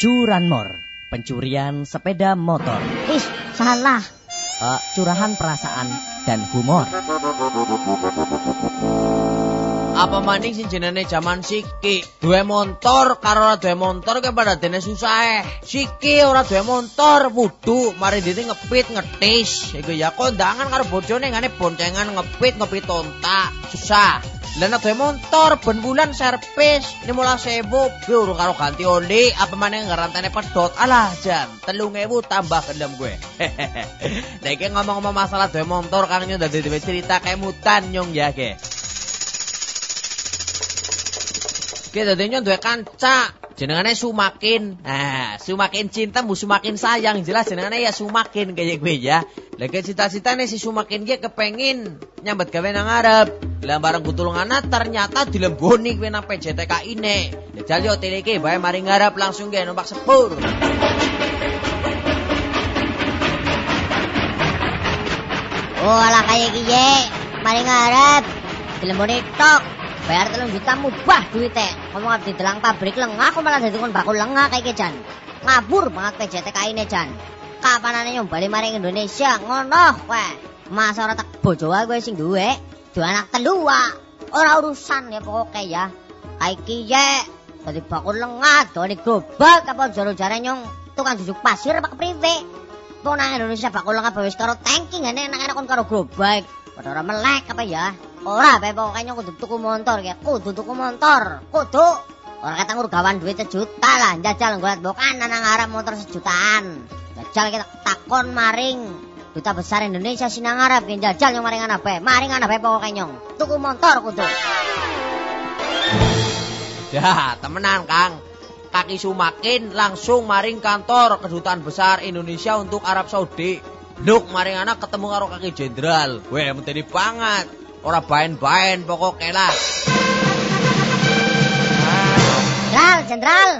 Curanmor, pencurian sepeda motor. Ih, salah. Eh, curahan perasaan dan humor. Apa maning sing jenenge jaman siki? Duwe motor karo ora duwe motor ke pada dene susah eh. Siki ora duwe motor wudu mari dene ngepit ngetis. Iku ya kondangan karo bojone ngane boncengan ngepit ngepit tontak. Susah. Lah nek duwe motor ben bulan servis 15.000 gue urung karo ganti oli apa maneh ngarantane pedot. Alah jan 3000 tambah gelem gue. Lah iki ngomong-ngomong masalah duwe motor Kang Nyong dadi dhewe cerita kemutan nyong ya ge. Ki dadi nyong duwe kanca jenengane Sumakin. Nah, Sumakin cinta Sumakin sayang jelas jenengane ya Sumakin kayak gue ya. Lagi cita-citane si Sumakin ge kepengin nyambet gawe nang Arab. Lah bareng kutulungana ternyata dilemboni kowe nang PJTK ini. Jajal yo tilike bae mari ngarep langsung ge numpak sepur. Oh, ala kayak kiye. Mari ngarep. Dilemboni tok. Bayar telung juta mubah duite. Ngomong abdi delang pabrik lengah, aku malah jadi kon bakul lengah kayak Jan. Ngabur banget PJTK ini Jan. Kapanane nyombali maring Indonesia ngono kowe. Masa ora tak bojo wae kowe sing duwe. Dua anak telu wa. Ora urusan ya pokoknya ya. Kayak kiye. Dadi bakul lengah, doni gobak apa jaro-jare nyong tukang jujuk pasir apa kepriwe. Wong nang Indonesia bakul lengah bawis karo tanking ngene enak-enak kon karo grobak. Padha ora melek apa ya? Ora bae pokoknya kudu tuku motor ya. Kudu tuku motor. Kudu. Ora kata ngur gawan duit sejuta lah. Jajal nggolat bokan nang arep motor sejutaan. Jajal kita takon maring Duta Besar Indonesia sinang Arab yang jajal yang maring anak bae. Maring anak bae pokoknya nyong. Tuku motor kudu. Ya, temenan Kang. Kaki Sumakin langsung maring kantor kedutaan besar Indonesia untuk Arab Saudi. Nuk maring anak ketemu karo kaki jenderal. Weh, menteri banget. Ora bain-bain pokoknya lah. Jenderal, jenderal.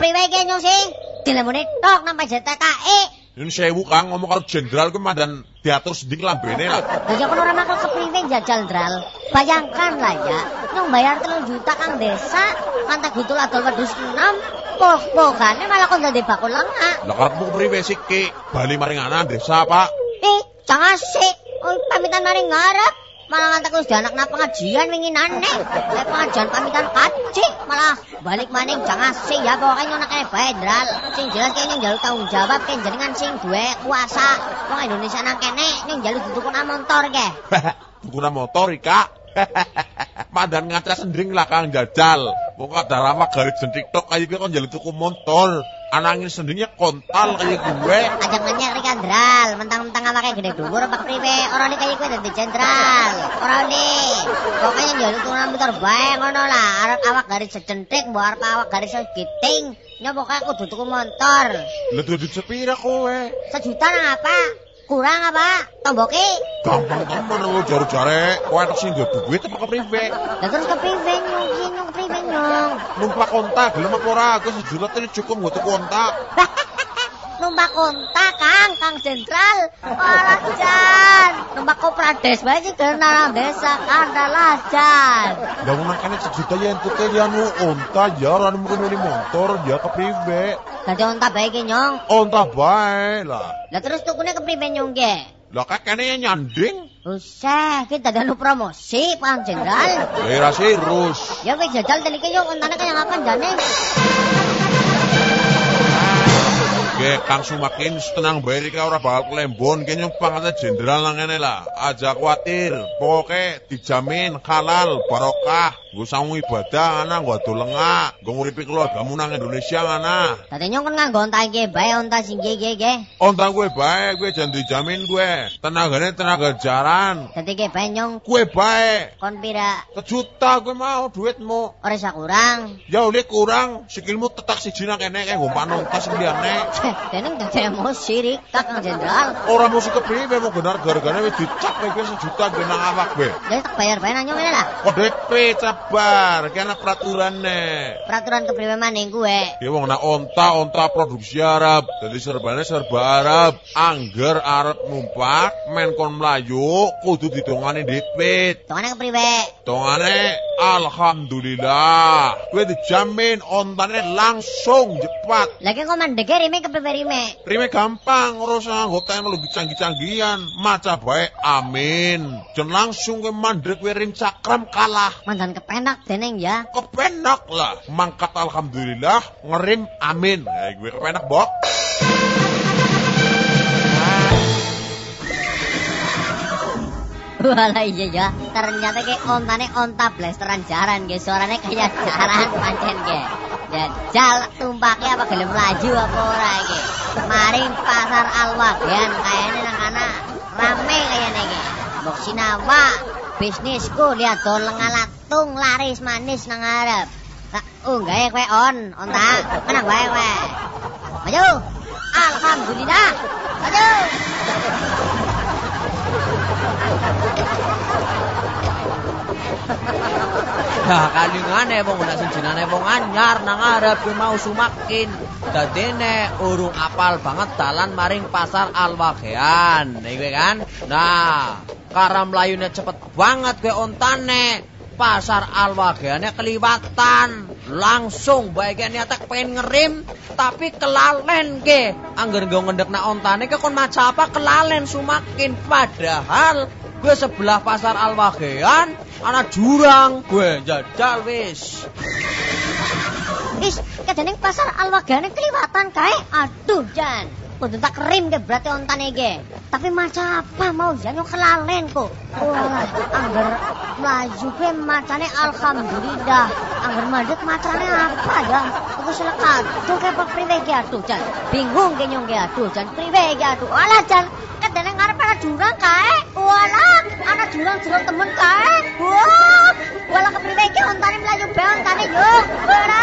Priwe iki nyong sih? Dilemuni tok nang PJTKI. Ini sewu kang ngomong karo jenderal ku dan diatur sendiri lambene lah. Lah ya kon ora makul kepriwe jajal, Dral. Bayangkan lah ya, nyong bayar telung juta kang desa, ngantek gutul adol wedhus 6, pok-pokane malah kon dadi bakul lengah. Lah karepmu priwe sih Ki? Bali maring desa, Pak. Eh, jangan sih. Oh, pamitan mari ngarep. Malah ngantek wis anak nang pengajian wingi nane. Lek pengajian pamitan kaji, malah balik maning jangan sih ya pokoknya ngono kae bae, Dral. Sing jelas kene njaluk tanggung jawab kene jenengan sing duwe kuasa. Wong Indonesia nang kene nyong njaluk ditukuna motor ke. Guna motor Ika. Madan ngaca sendring lah kang jajal. Pokok darama garis TikTok kayak gue kan jalur tuku motor. Anangin sendirinya kontal kayak gue. Aja kandral, mentang-mentang awake gede dhuwur apa priwe? Ora nih kaya kowe dadi jenderal. Ora nih. Pokoknya njaluk turunan motor bae ngono lah. Arep awak garis secentik, mbok arep awak garis segiting. Nya pokoknya kudu tuku motor. Lah duit sepira kowe? Sejuta nang apa? Kurang apa? Tomboke. Gampang temen lu jare-jare. Kowe enak sing duwe duit apa kepriwe? Lah terus kepriwe nyong kepriwe nyong? Numpak kontak gelem apa ora? Aku sejuta cukup nggo tuku kontak. Numpak kontak Kang, Kang Jenderal. Ora jan. Numpak Koprades bae iki nang desa kandalah jan. Wong makane sejuta ya entuk ya anu onta ya ora mungkin milih motor ya kepriwe? Dadi onta bae iki nyong. Onta bae lah. Lah terus tukune kepriwe nyong ge? Lah kakene ya nyanding. Usah, kita ada anu promosi, Pak Jenderal. Eh ra sirus. Ya kowe jajal telike yo ontane kaya ngapan jane. Kang Sumakin tenang bae iki ora bakal klembon ki nyong pangkat jenderal nang ngene lah. Aja kuatir. Pokoke dijamin halal barokah. Nggo sangu ibadah ana nggo adu lengah. Nggo nguripi keluargamu nang Indonesia ana. Dadi nyong kon nganggo onta iki bae onta sing ge ge ge. Onta gue bae, gue jan dijamin gue. Tenagane tenaga jaran. Dadi ge bae nyong Gue bae. kon pira Sejuta gue mau duitmu. ora isa kurang. Ya oleh kurang, sikilmu tetak siji nang kene kayak ngumpan onta sing liyane. Deneng dadi emosi rik Kang Jenderal. Ora mesti kepriwe mau benar gara-gara wis dicap kowe sejuta gue nang awak gue. Jadi tak bayar bae nang nyong ngene lah. Kok DP sabar, kena peraturannya. Peraturan kepriwe maning kuwe. Ya wong nak onta onta produksi Arab, jadi serbane serba Arab. Angger Arab numpak, men kon mlayu kudu didongane dipit. Tongane kepriwe? Dongane alhamdulillah. Kowe dijamin ontane langsung cepat. Lagi kok mandeke rime kepriwe rime? Rime gampang, ora usah nganggo teknologi canggih-canggihan. Maca bae amin. Jen langsung kowe mandek kowe ring cakram kalah. Mandan kepenak deneng ya. Kepenak lah. Mangkat alhamdulillah, ngerim amin. Eh, gue kepenak, Bok. Walah iya ya, ternyata kayak ontane onta blasteran jaran ge, suaranya kayak jaran pancen ge. Jajal tumpaknya apa gelem laju apa ora iki. Maring pasar Alwagan kayaknya nang kana rame kayaknya ge. Mbok sinawa bisnisku lihat dol ngalatung laris manis nang arep. Tak unggahe kowe on, onta. Menang wae kowe. Maju. Alhamdulillah. Maju. Nah, kalingane wong nek jenenge wong anyar nang arep mau sumakin. Dadene urung apal banget dalan maring pasar Alwagean. Iki kan. Nah, karam mlayune cepet banget kowe ontane. Pasar Alwageane keliwatan. Langsung bae niatek pengen ngerim tapi kelalen ke. Angger nggo ngendekna ontane ke kon maca apa kelalen sumakin padahal gue sebelah pasar Alwagean ana jurang gue jajal wis Is, kadang pasar alwagane keliwatan kae. Aduh, Jan. Kudu tak kerim ke berarti ontane ge. Tapi maca apa mau janyo kelalen kok. Wah, angger mlaju gue macane alhamdulillah. Angger mandek macane apa ya? Aku selekat. Tuh ke pak priwe ge aduh, Jan. Bingung ge nyong ge aduh, Jan. Priwe ge aduh. Alah, Jan. Kadang ngarep ana jurang kae. Walah, ana jurang jero temen kae. Wah, walah kepriwe ge ontane mlaju be ontane yo. Ora.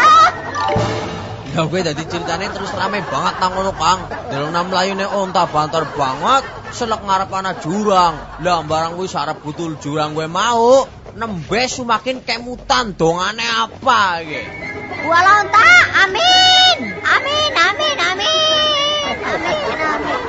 Ya gue dadi ceritane terus rame banget nang ngono Kang. Delona mlayune onta banter banget, selek ngarep ana jurang. Lah barang kuwi sarep butul jurang gue mau, nembes sumakin kemutan dongane apa iki. Walau onta, amin. Amin, amin, amin. Amin, amin.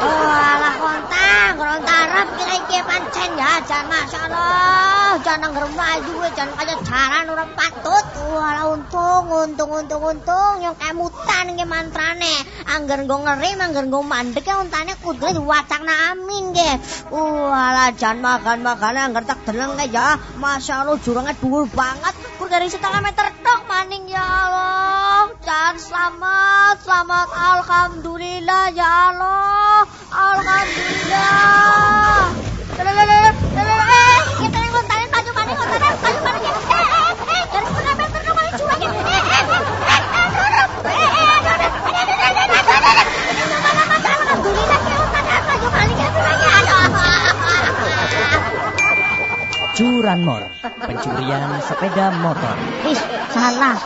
Oh, alah kontang, kontang Arab kira iki pancen ya, jan masyaallah, jan nang maju we jan kaya jalan ora patut. Walah untung, untung, untung, untung yang kemutan nge mantrane. Angger nggo ngerim, angger nggo mandek ya untane kudu diwacakna amin ge. Walah jan makan-makan angger tak deleng kae ya. Masyaallah jurangnya dhuwur banget. Kur dari setengah meter tok maning ya Allah. Jan selamat, selamat alhamdulillah ya Allah. Curanmor, pencurian sepeda motor. Ih, salah.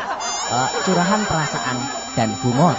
Eh, curahan perasaan dan humor.